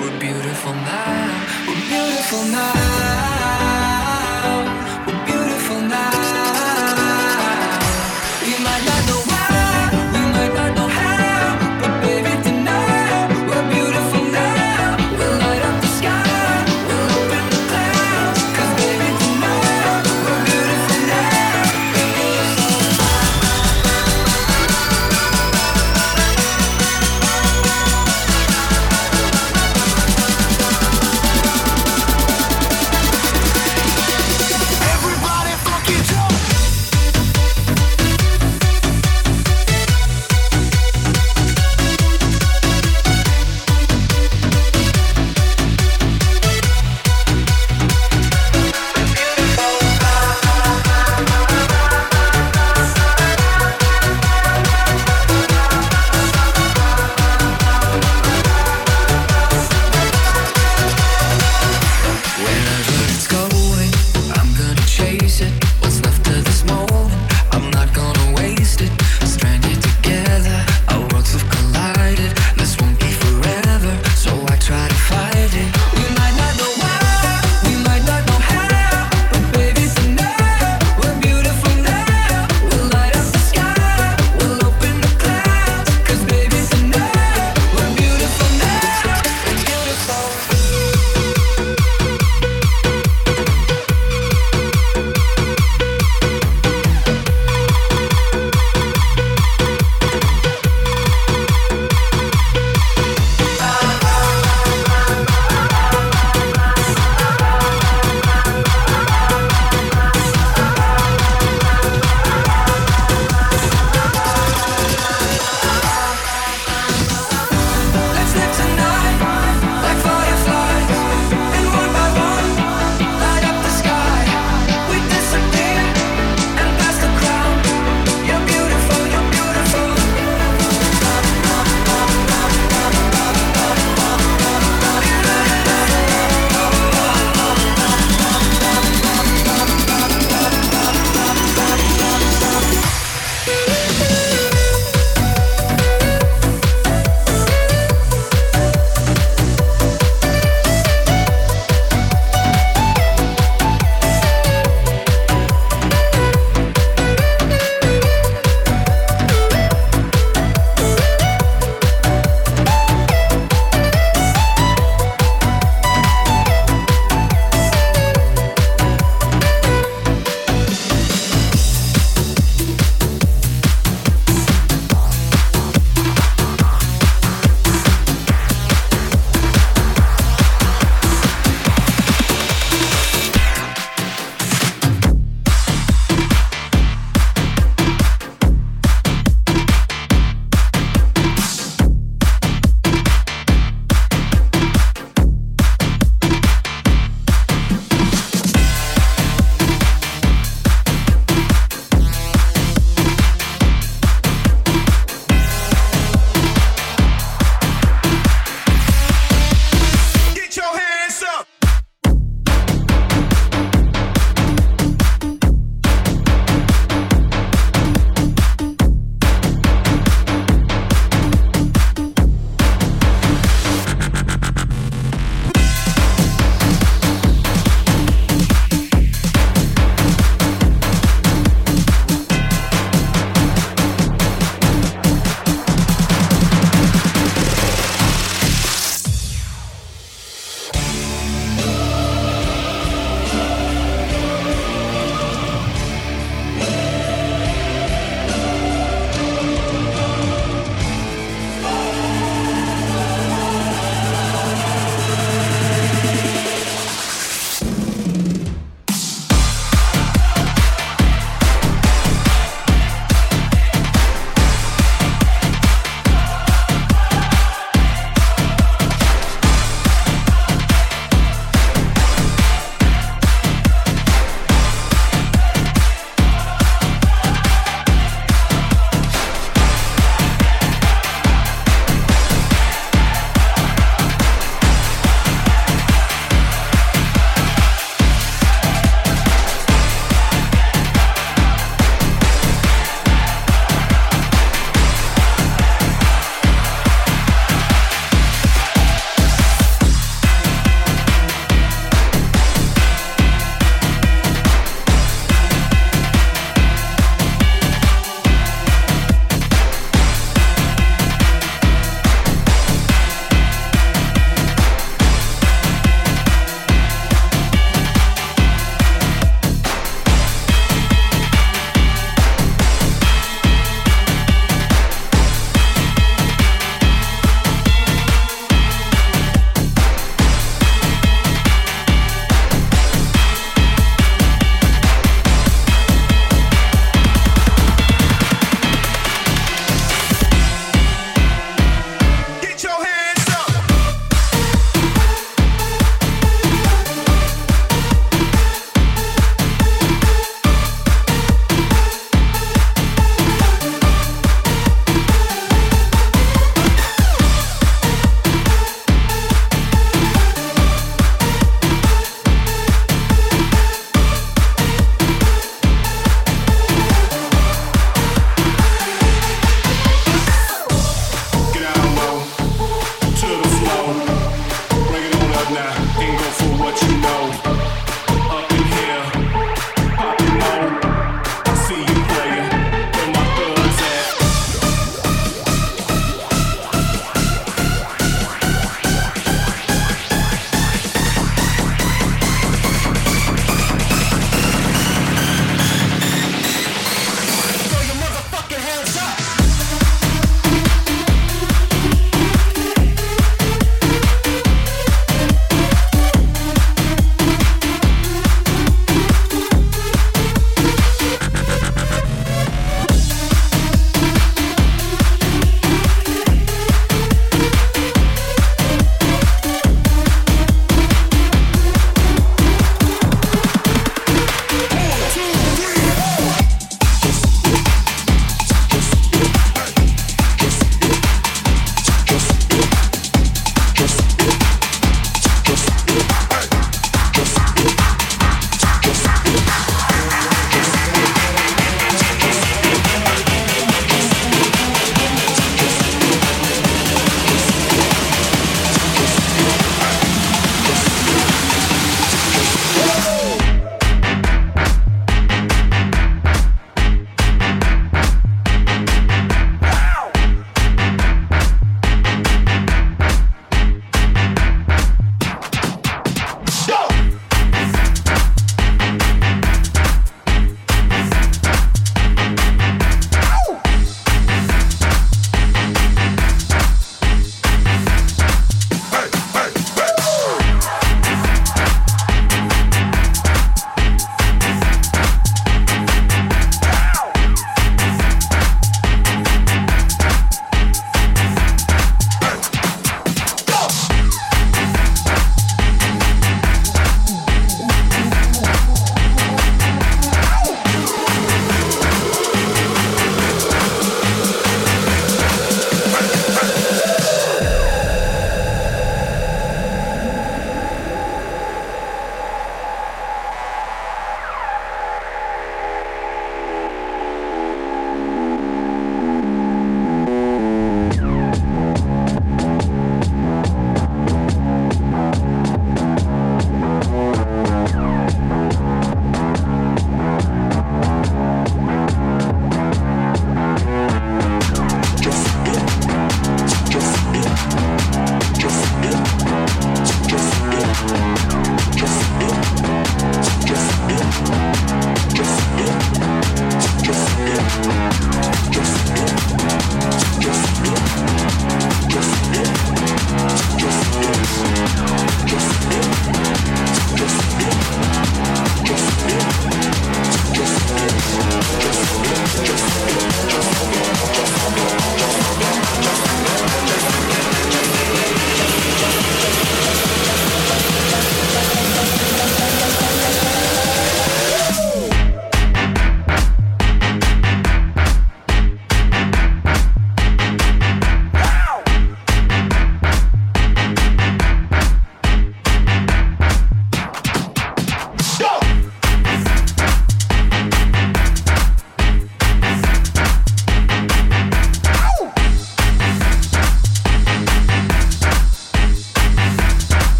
we're beautiful now. We're beautiful now.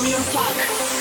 You your fuck.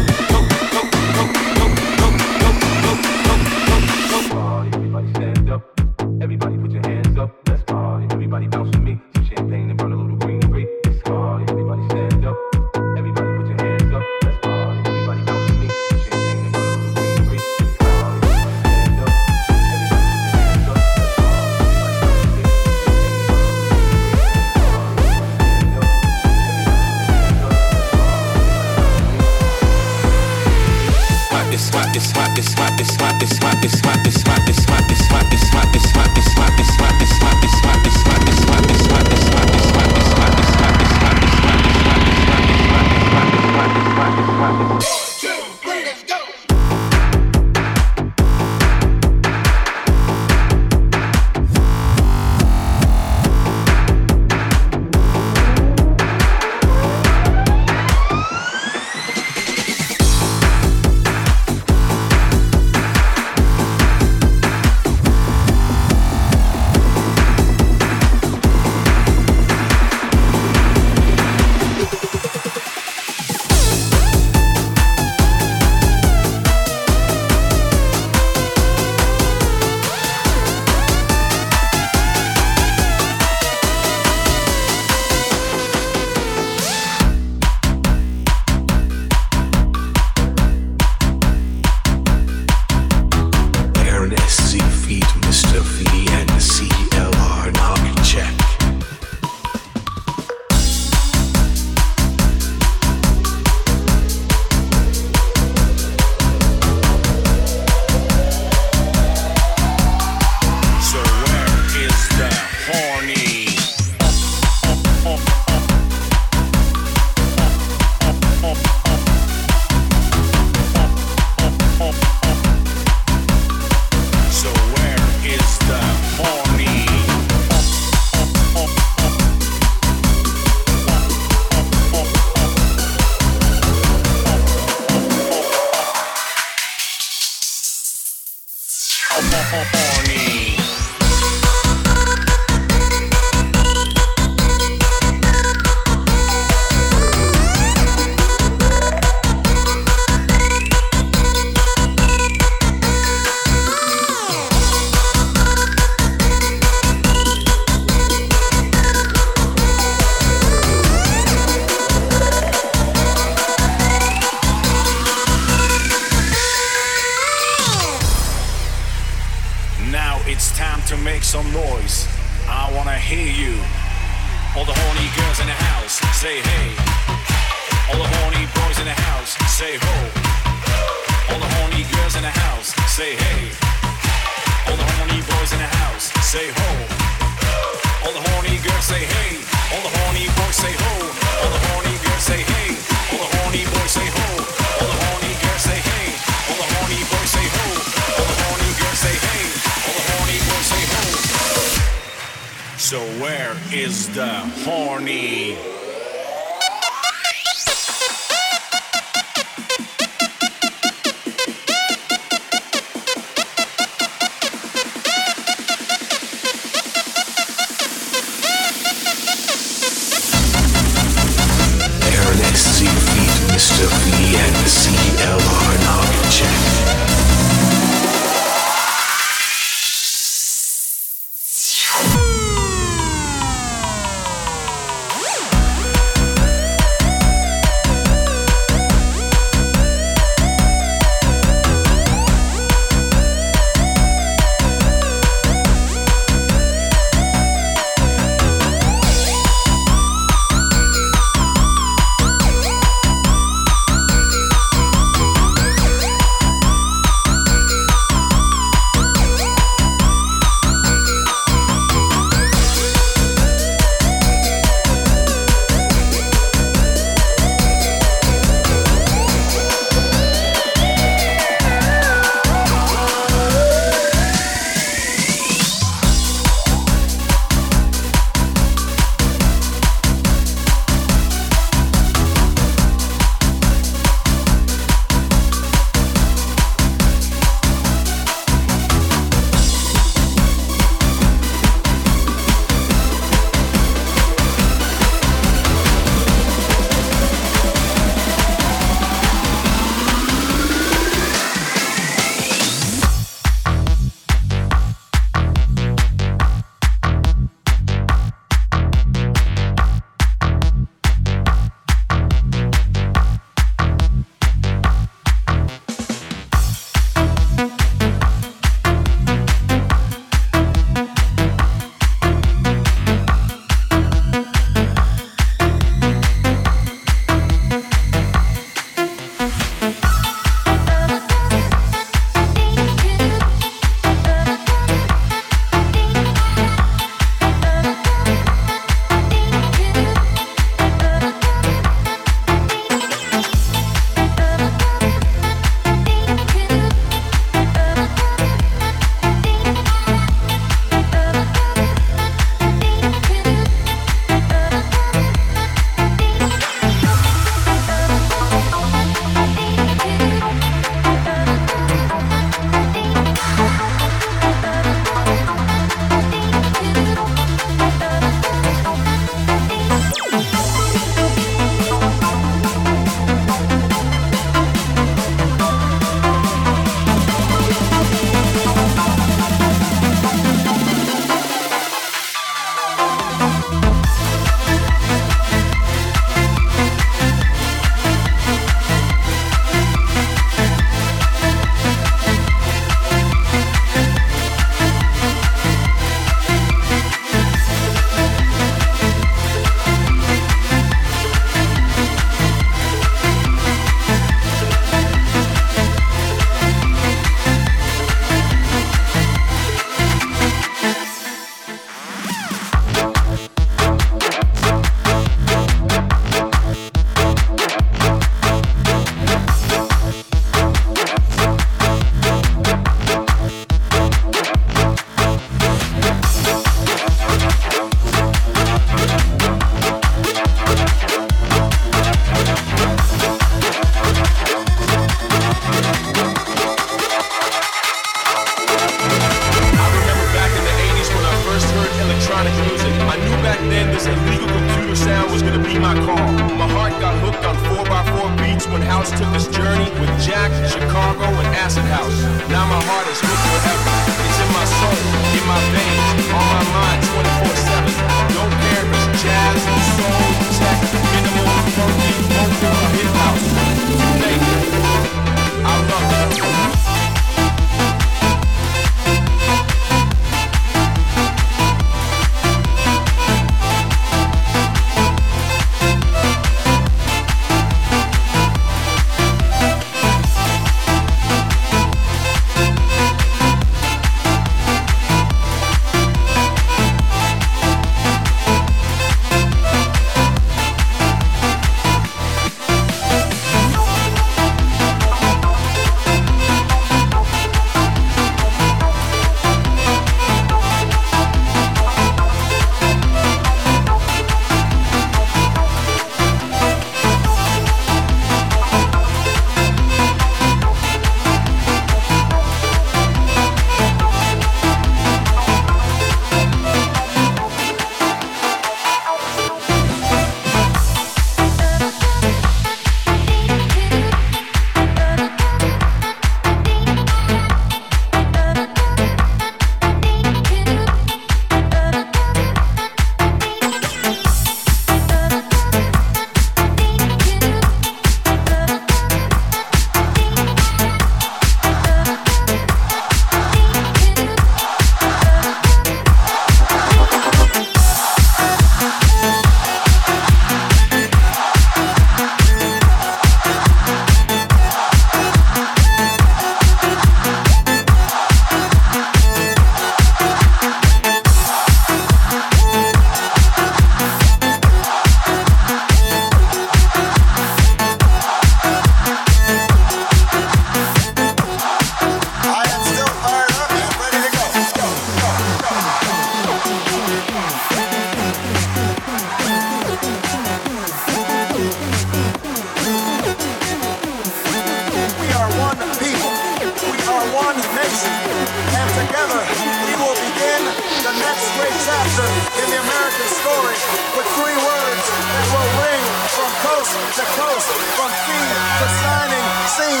And together, we will begin the next great chapter in the American story with three words that will ring from coast to coast, from sea to shining sea.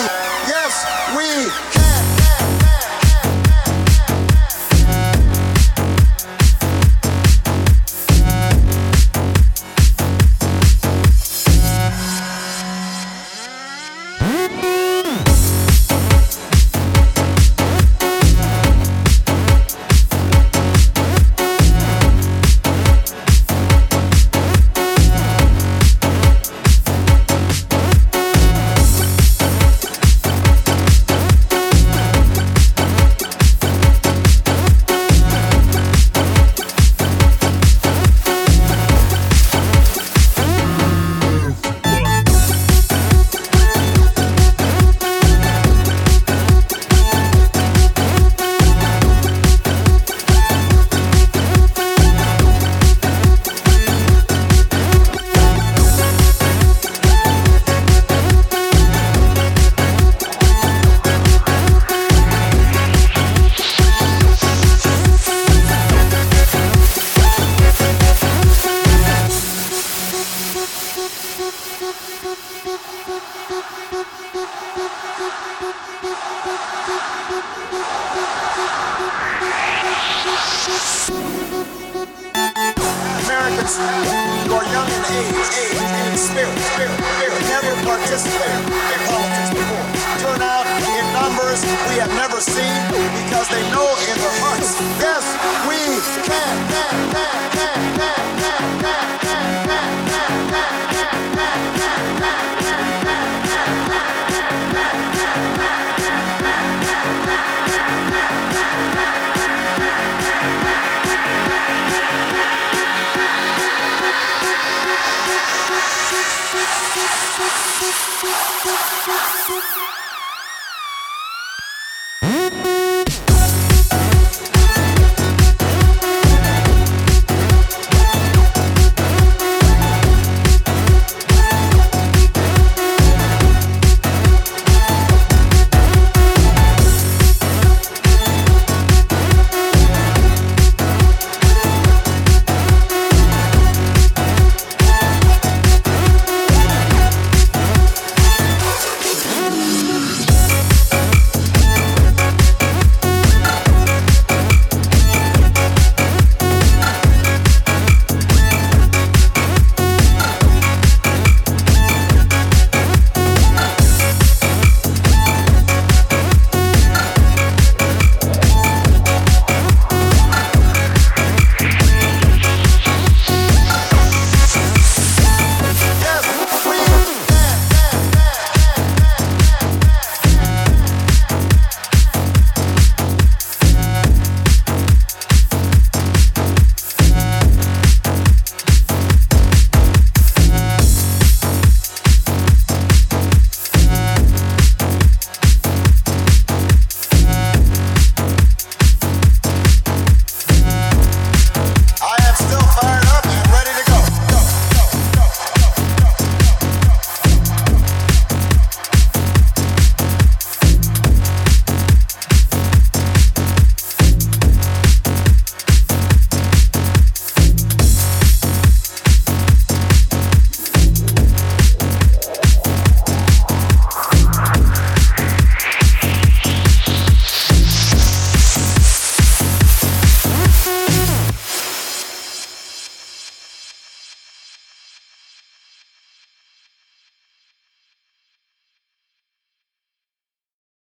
Yes, we can.